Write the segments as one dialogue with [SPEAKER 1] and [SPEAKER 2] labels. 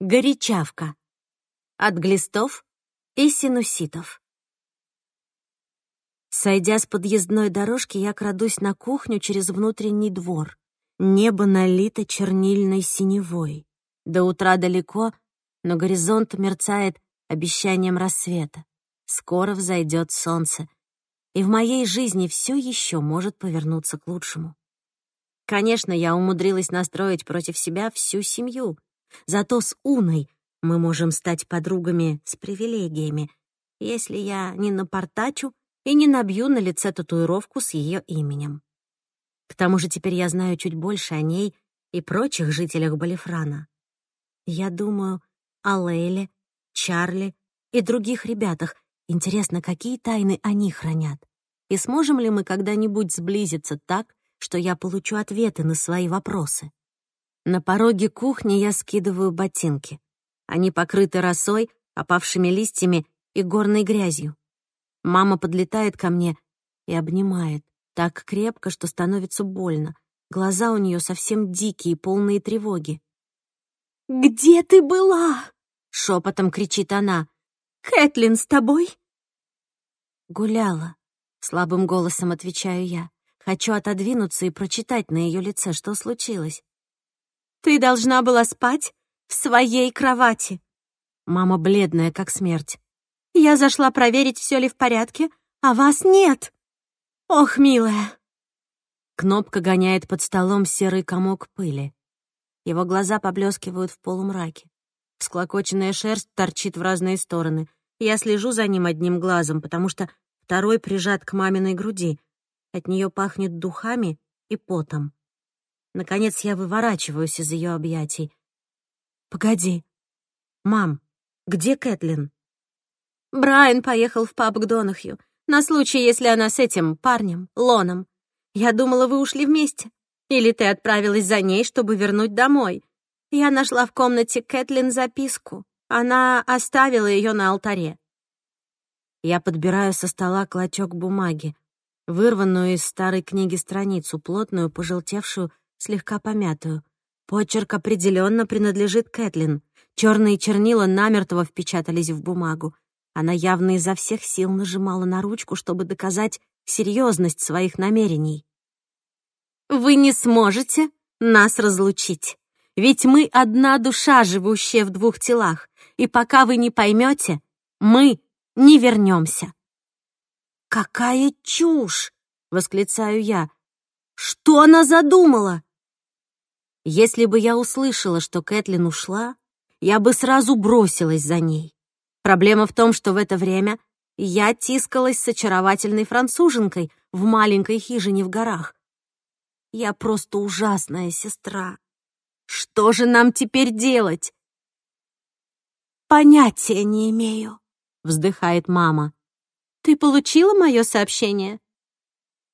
[SPEAKER 1] горячавка от глистов и синуситов. Сойдя с подъездной дорожки, я крадусь на кухню через внутренний двор. Небо налито чернильной синевой. До утра далеко, но горизонт мерцает обещанием рассвета. Скоро взойдет солнце, и в моей жизни все еще может повернуться к лучшему. Конечно, я умудрилась настроить против себя всю семью — Зато с Уной мы можем стать подругами с привилегиями, если я не напортачу и не набью на лице татуировку с ее именем. К тому же теперь я знаю чуть больше о ней и прочих жителях Балифрана. Я думаю о Лейле, Чарли и других ребятах. Интересно, какие тайны они хранят? И сможем ли мы когда-нибудь сблизиться так, что я получу ответы на свои вопросы? На пороге кухни я скидываю ботинки. Они покрыты росой, опавшими листьями и горной грязью. Мама подлетает ко мне и обнимает так крепко, что становится больно. Глаза у нее совсем дикие, полные тревоги.
[SPEAKER 2] «Где ты была?»
[SPEAKER 1] — шепотом кричит она.
[SPEAKER 2] «Кэтлин с тобой?»
[SPEAKER 1] «Гуляла», — слабым голосом отвечаю я. Хочу отодвинуться и прочитать на ее лице, что случилось.
[SPEAKER 2] Ты должна была спать в своей кровати.
[SPEAKER 1] Мама бледная, как смерть.
[SPEAKER 2] Я зашла проверить, все ли в порядке, а вас нет. Ох, милая.
[SPEAKER 1] Кнопка гоняет под столом серый комок пыли. Его глаза поблескивают в полумраке. Всклокоченная шерсть торчит в разные стороны. Я слежу за ним одним глазом, потому что второй прижат к маминой груди. От нее пахнет духами и потом. Наконец я выворачиваюсь из ее объятий. «Погоди. Мам, где Кэтлин?»
[SPEAKER 2] Брайан поехал в паб к Донахью, на случай, если она с этим парнем, Лоном. Я думала, вы ушли вместе. Или ты отправилась за ней, чтобы вернуть домой. Я нашла в комнате Кэтлин записку. Она оставила ее на алтаре.
[SPEAKER 1] Я подбираю со стола клочок бумаги, вырванную из старой книги страницу, плотную, пожелтевшую, слегка помятую. Почерк определенно принадлежит Кэтлин. Черные чернила намертво впечатались в бумагу. Она явно изо всех сил нажимала на ручку, чтобы доказать серьезность своих намерений.
[SPEAKER 2] «Вы не сможете нас разлучить, ведь мы одна душа, живущая в двух телах, и пока вы не поймете, мы не вернемся».
[SPEAKER 1] «Какая чушь!» — восклицаю я. «Что она задумала?» Если бы я услышала, что Кэтлин ушла, я бы сразу бросилась за ней. Проблема в том, что в это время я тискалась с очаровательной француженкой в маленькой хижине в горах. Я просто ужасная сестра. Что же нам теперь делать?
[SPEAKER 2] Понятия не имею,
[SPEAKER 1] вздыхает мама.
[SPEAKER 2] Ты получила мое сообщение?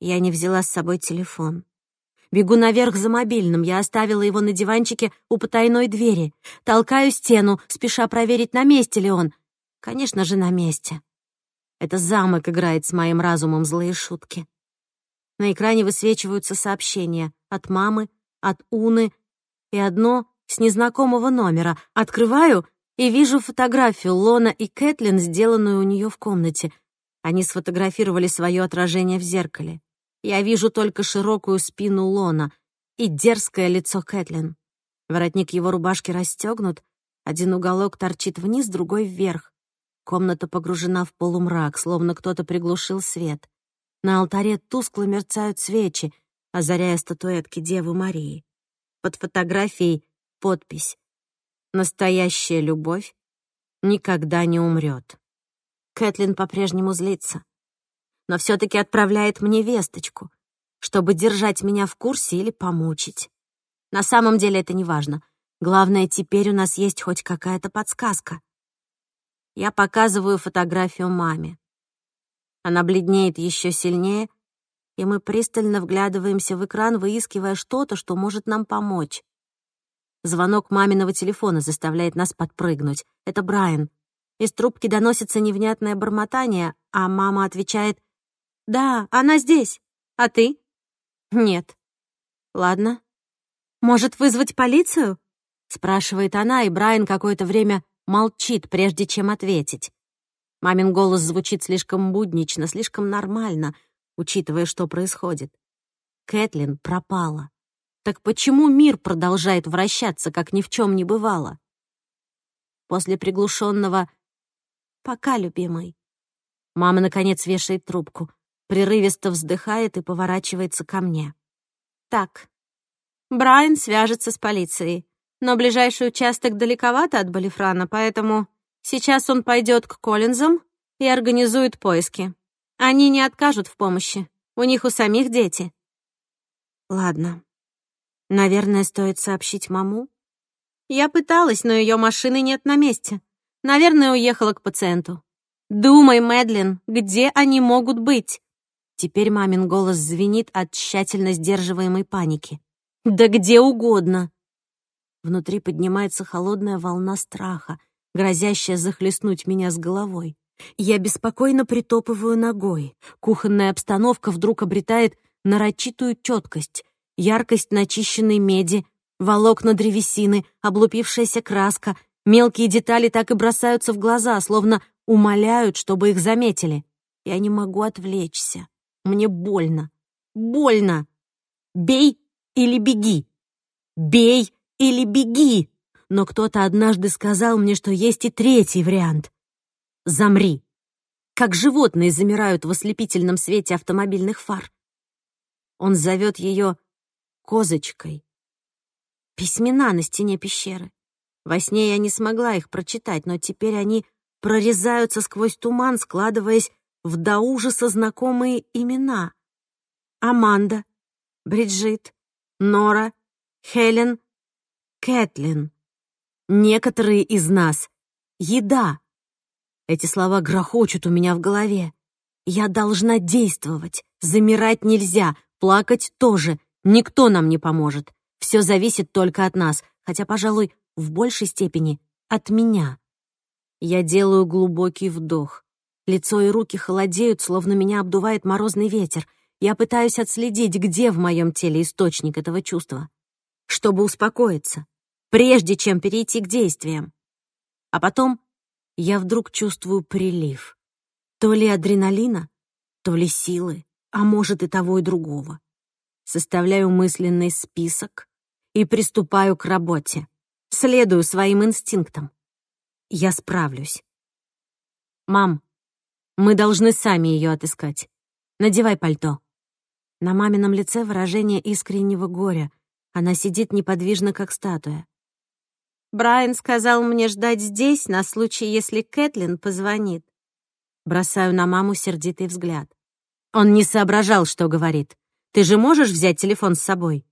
[SPEAKER 1] Я не взяла с собой телефон. Бегу наверх за мобильным. Я оставила его на диванчике у потайной двери. Толкаю стену, спеша проверить, на месте ли он. Конечно же, на месте. Это замок играет с моим разумом злые шутки. На экране высвечиваются сообщения от мамы, от Уны и одно с незнакомого номера. Открываю и вижу фотографию Лона и Кэтлин, сделанную у нее в комнате. Они сфотографировали свое отражение в зеркале. Я вижу только широкую спину Лона и дерзкое лицо Кэтлин. Воротник его рубашки расстегнут, один уголок торчит вниз, другой вверх. Комната погружена в полумрак, словно кто-то приглушил свет. На алтаре тускло мерцают свечи, озаряя статуэтки Девы Марии. Под фотографией подпись «Настоящая любовь никогда не умрет». Кэтлин по-прежнему злится но все-таки отправляет мне весточку, чтобы держать меня в курсе или помучить. На самом деле это не важно. Главное, теперь у нас есть хоть какая-то подсказка. Я показываю фотографию маме. Она бледнеет еще сильнее, и мы пристально вглядываемся в экран, выискивая что-то, что может нам помочь. Звонок маминого телефона заставляет нас подпрыгнуть. Это Брайан. Из трубки доносится невнятное бормотание, а мама отвечает — да, она здесь. А ты? Нет. Ладно.
[SPEAKER 2] Может, вызвать полицию?
[SPEAKER 1] Спрашивает она, и Брайан какое-то время молчит, прежде чем ответить. Мамин голос звучит слишком буднично, слишком нормально, учитывая, что происходит. Кэтлин пропала. Так почему мир продолжает вращаться, как ни в чем не бывало? После приглушенного «Пока, любимый». Мама, наконец, вешает трубку прерывисто вздыхает и поворачивается ко мне. «Так, Брайан свяжется с полицией, но ближайший участок далековато от Балифрана, поэтому сейчас он пойдет к Коллинзам и организует поиски. Они не откажут в помощи, у них у самих дети». «Ладно. Наверное, стоит сообщить маму?» «Я пыталась, но ее машины нет на месте. Наверное, уехала к пациенту». «Думай, Мэдлин, где они могут быть? Теперь мамин голос звенит от тщательно сдерживаемой паники. «Да где угодно!» Внутри поднимается холодная волна страха, грозящая захлестнуть меня с головой. Я беспокойно притопываю ногой. Кухонная обстановка вдруг обретает нарочитую четкость, яркость начищенной меди, волокна древесины, облупившаяся краска. Мелкие детали так и бросаются в глаза, словно умоляют, чтобы их заметили. Я не могу отвлечься. Мне больно. Больно. Бей или беги. Бей или беги. Но кто-то однажды сказал мне, что есть и третий вариант. Замри. Как животные замирают в ослепительном свете автомобильных фар. Он зовет ее «козочкой». Письмена на стене пещеры. Во сне я не смогла их прочитать, но теперь они прорезаются сквозь туман, складываясь в до ужаса знакомые имена. Аманда, Бриджит, Нора, Хелен, Кэтлин. Некоторые из нас. Еда. Эти слова грохочут у меня в голове. Я должна действовать. Замирать нельзя, плакать тоже. Никто нам не поможет. Все зависит только от нас, хотя, пожалуй, в большей степени от меня. Я делаю глубокий вдох. Лицо и руки холодеют, словно меня обдувает морозный ветер. Я пытаюсь отследить, где в моем теле источник этого чувства, чтобы успокоиться, прежде чем перейти к действиям. А потом я вдруг чувствую прилив. То ли адреналина, то ли силы, а может и того, и другого. Составляю мысленный список и приступаю к работе. Следую своим инстинктам. Я справлюсь. «Мам, мы должны сами ее отыскать. Надевай пальто». На мамином лице выражение искреннего горя. Она сидит неподвижно, как статуя. «Брайан сказал мне ждать здесь на случай, если Кэтлин позвонит». Бросаю на маму сердитый взгляд. «Он не соображал, что говорит. Ты же можешь взять телефон с собой?»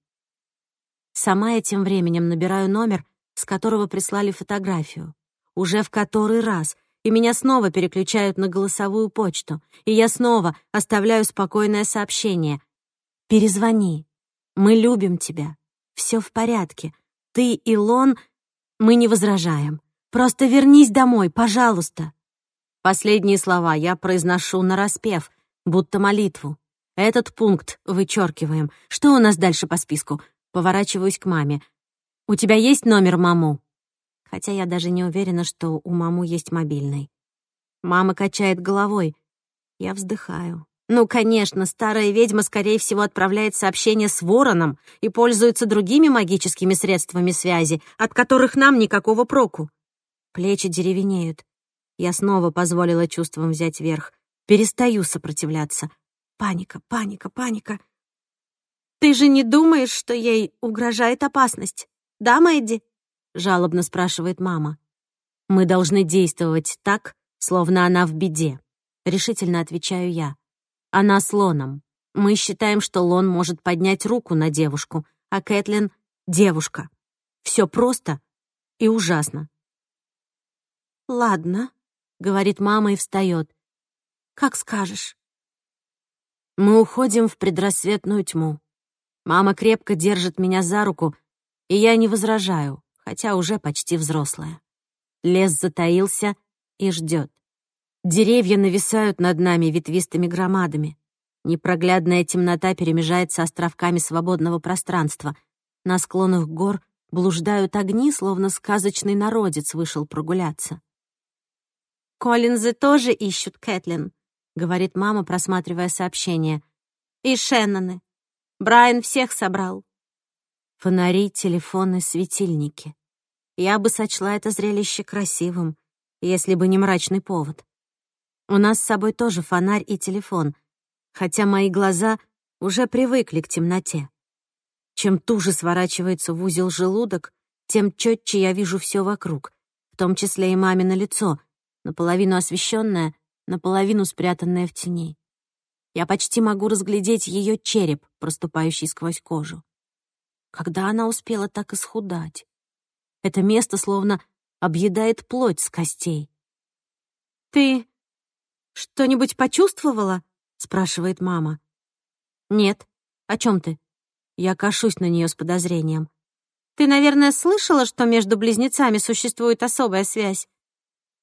[SPEAKER 1] Сама я тем временем набираю номер, с которого прислали фотографию. Уже в который раз — и меня снова переключают на голосовую почту, и я снова оставляю спокойное сообщение. «Перезвони. Мы любим тебя. Все в порядке. Ты, и Лон, мы не возражаем. Просто вернись домой, пожалуйста». Последние слова я произношу нараспев, будто молитву. Этот пункт вычеркиваем. Что у нас дальше по списку? Поворачиваюсь к маме. «У тебя есть номер, маму?» хотя я даже не уверена, что у маму есть мобильный. Мама качает головой. Я вздыхаю. Ну, конечно, старая ведьма, скорее всего, отправляет сообщение с вороном и пользуется другими магическими средствами связи, от которых нам никакого проку. Плечи деревенеют. Я снова позволила чувствам взять верх. Перестаю сопротивляться. Паника, паника, паника. Ты же не думаешь, что ей угрожает опасность? Да, Мэдди? — жалобно спрашивает мама. «Мы должны действовать так, словно она в беде», — решительно отвечаю я. «Она с Лоном. Мы считаем, что Лон может поднять руку на девушку, а Кэтлин — девушка. Все просто и ужасно». «Ладно», — говорит мама и встает. «Как скажешь». Мы уходим в предрассветную тьму. Мама крепко держит меня за руку, и я не возражаю хотя уже почти взрослая. Лес затаился и ждет. Деревья нависают над нами ветвистыми громадами. Непроглядная темнота перемежается островками свободного пространства. На склонах гор блуждают огни, словно сказочный народец вышел прогуляться.
[SPEAKER 2] «Коллинзы тоже ищут Кэтлин», — говорит мама, просматривая сообщение. «И Шенноны. Брайан всех собрал.
[SPEAKER 1] Фонари, телефоны, светильники. Я бы сочла это зрелище красивым, если бы не мрачный повод. У нас с собой тоже фонарь и телефон, хотя мои глаза уже привыкли к темноте. Чем туже сворачивается в узел желудок, тем четче я вижу все вокруг, в том числе и мамино лицо, наполовину освещенное, наполовину спрятанное в тени. Я почти могу разглядеть ее череп, проступающий сквозь кожу когда она успела так исхудать. Это место словно объедает плоть с костей.
[SPEAKER 2] «Ты что-нибудь почувствовала?» — спрашивает мама.
[SPEAKER 1] «Нет. О чем ты?» Я кашусь на нее с подозрением.
[SPEAKER 2] «Ты, наверное, слышала, что между близнецами существует особая связь?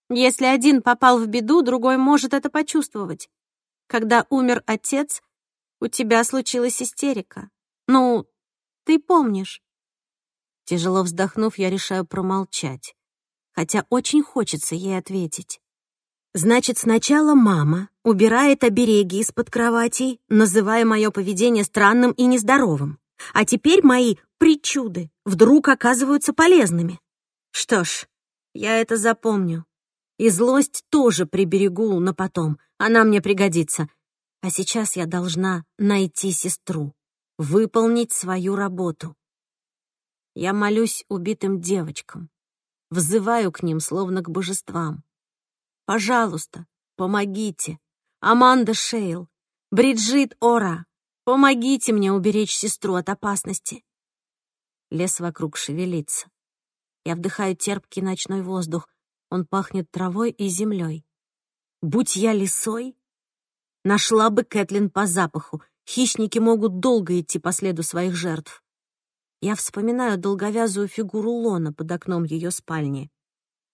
[SPEAKER 2] Если один попал в беду, другой может это почувствовать. Когда умер отец, у тебя случилась истерика. Ну, ты помнишь?»
[SPEAKER 1] Тяжело вздохнув, я решаю промолчать, хотя очень хочется ей ответить. Значит, сначала мама убирает обереги из-под кроватей, называя мое поведение странным и нездоровым. А теперь мои причуды вдруг оказываются полезными. Что ж, я это запомню. И злость тоже приберегу на потом, она мне пригодится. А сейчас я должна найти сестру выполнить свою работу. Я молюсь убитым девочкам, взываю к ним, словно к божествам. Пожалуйста, помогите. Аманда Шейл, Бриджит Ора, помогите мне уберечь сестру от опасности. Лес вокруг шевелится. Я вдыхаю терпкий ночной воздух. Он пахнет травой и землей. Будь я лисой, нашла бы Кэтлин по запаху — Хищники могут долго идти по следу своих жертв. Я вспоминаю долговязую фигуру Лона под окном ее спальни.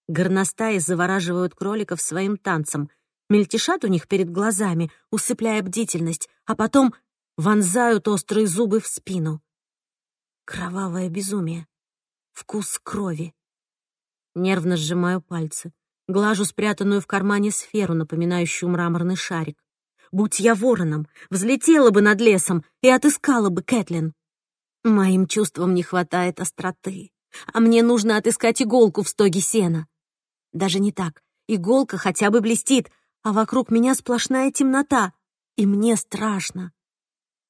[SPEAKER 1] Горностаи завораживают кроликов своим танцем, мельтешат у них перед глазами, усыпляя бдительность, а потом вонзают острые зубы в спину. Кровавое безумие. Вкус крови. Нервно сжимаю пальцы. Глажу спрятанную в кармане сферу, напоминающую мраморный шарик будь я вороном, взлетела бы над лесом и отыскала бы Кэтлин. Моим чувствам не хватает остроты, а мне нужно отыскать иголку в стоге сена. Даже не так, иголка хотя бы блестит, а вокруг меня сплошная темнота, и мне страшно.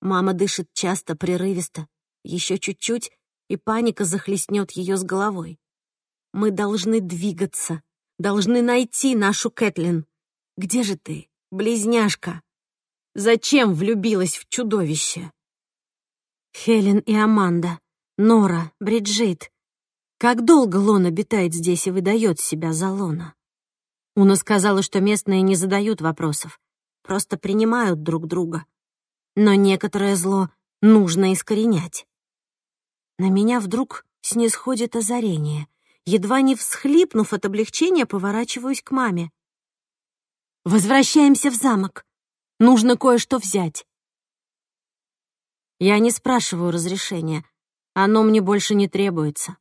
[SPEAKER 1] Мама дышит часто, прерывисто. Еще чуть-чуть, и паника захлестнет ее с головой. Мы должны двигаться, должны найти нашу Кэтлин. Где же ты, близняшка?» Зачем влюбилась в чудовище? Хелен и Аманда, Нора, Бриджит. Как долго Лона обитает здесь и выдает себя за Лона? Уна сказала, что местные не задают вопросов, просто принимают друг друга. Но некоторое зло нужно искоренять. На меня вдруг снисходит озарение. Едва не всхлипнув от облегчения, поворачиваюсь к маме. «Возвращаемся в замок», Нужно кое-что взять. Я не спрашиваю разрешения. Оно мне больше не требуется.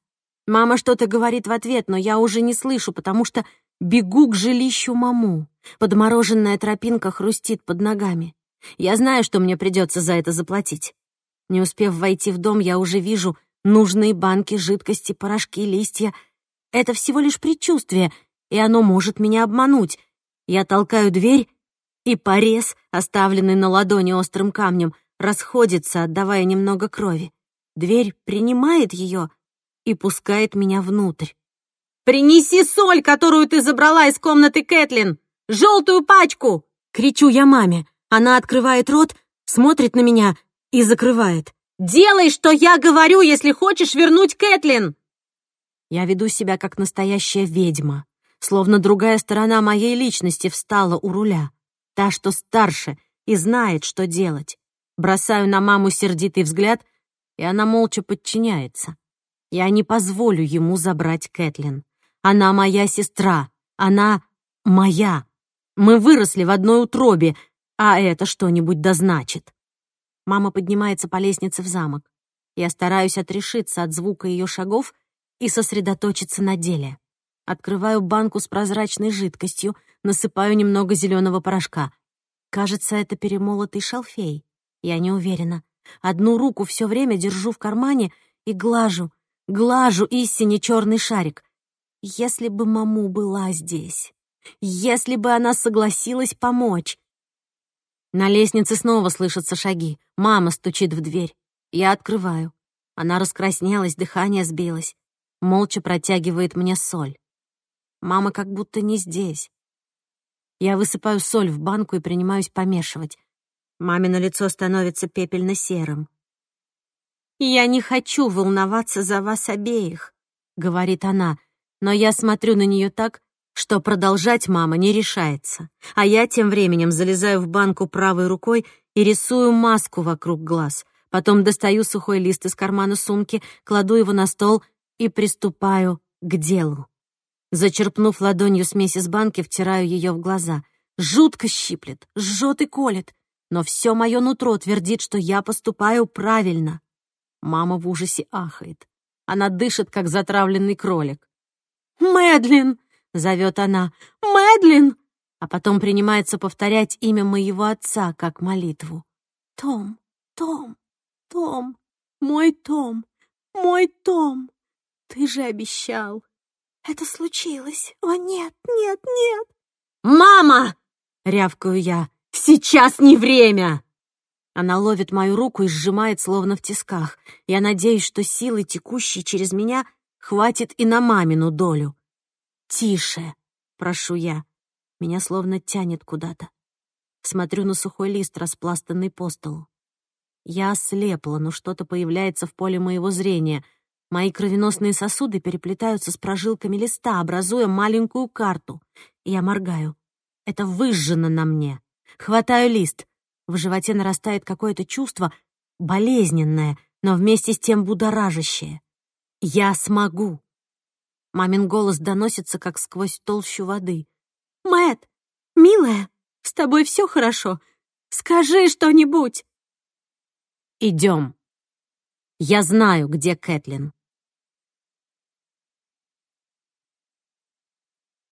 [SPEAKER 1] Мама что-то говорит в ответ, но я уже не слышу, потому что бегу к жилищу маму. Подмороженная тропинка хрустит под ногами. Я знаю, что мне придется за это заплатить. Не успев войти в дом, я уже вижу нужные банки, жидкости, порошки, листья. Это всего лишь предчувствие, и оно может меня обмануть. Я толкаю дверь и порез, оставленный на ладони острым камнем, расходится, отдавая немного крови. Дверь принимает ее и пускает меня внутрь.
[SPEAKER 2] «Принеси соль, которую ты забрала из комнаты Кэтлин! Желтую пачку!»
[SPEAKER 1] Кричу я маме. Она открывает рот, смотрит на меня и закрывает.
[SPEAKER 2] «Делай, что я говорю, если хочешь вернуть Кэтлин!»
[SPEAKER 1] Я веду себя как настоящая ведьма, словно другая сторона моей личности встала у руля та, что старше, и знает, что делать. Бросаю на маму сердитый взгляд, и она молча подчиняется. Я не позволю ему забрать Кэтлин. Она моя сестра. Она моя. Мы выросли в одной утробе, а это что-нибудь дозначит. Мама поднимается по лестнице в замок. Я стараюсь отрешиться от звука ее шагов и сосредоточиться на деле. Открываю банку с прозрачной жидкостью — насыпаю немного зеленого порошка. Кажется, это перемолотый шалфей. Я не уверена. Одну руку все время держу в кармане и глажу, глажу истине черный шарик. Если бы маму была здесь, если бы она согласилась помочь. На лестнице снова слышатся шаги. Мама стучит в дверь. Я открываю. Она раскраснелась, дыхание сбилось. Молча протягивает мне соль. Мама как будто не здесь. Я высыпаю соль в банку и принимаюсь помешивать. Мамино лицо становится пепельно-серым. «Я не хочу волноваться за вас обеих», — говорит она, но я смотрю на нее так, что продолжать мама не решается, а я тем временем залезаю в банку правой рукой и рисую маску вокруг глаз, потом достаю сухой лист из кармана сумки, кладу его на стол и приступаю к делу. Зачерпнув ладонью смесь из банки, втираю ее в глаза. Жутко щиплет, жжет и колет. Но все мое нутро твердит, что я поступаю правильно. Мама в ужасе ахает. Она дышит, как затравленный кролик. «Мэдлин!» — зовет она. «Мэдлин!» А потом принимается повторять имя моего отца, как молитву. «Том, Том, Том, мой Том, мой Том, ты же обещал!» Это случилось. О, нет, нет, нет. Мама! Рявкаю я. Сейчас не время! Она ловит мою руку и сжимает, словно в тисках. Я надеюсь, что силы, текущие через меня, хватит и на мамину долю. «Тише!» — прошу я. Меня словно тянет куда-то. Смотрю на сухой лист, распластанный по столу. Я ослепла, но что-то появляется в поле моего зрения. Мои кровеносные сосуды переплетаются с прожилками листа, образуя маленькую карту. Я моргаю. Это выжжено на мне. Хватаю лист. В животе нарастает какое-то чувство, болезненное, но вместе с тем будоражащее. «Я смогу!» Мамин голос доносится, как сквозь толщу воды. «Мэтт, милая, с тобой все хорошо. Скажи что-нибудь!» «Идем!» «Я знаю, где Кэтлин!»